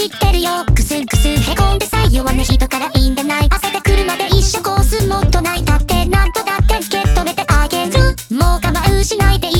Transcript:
知ってるよ。クスクスんへこんでさ弱音人からいいんでない。汗でくるまで一緒コースもっとない。だってなんとだって受け止めてあげる。もう我慢しないでいい。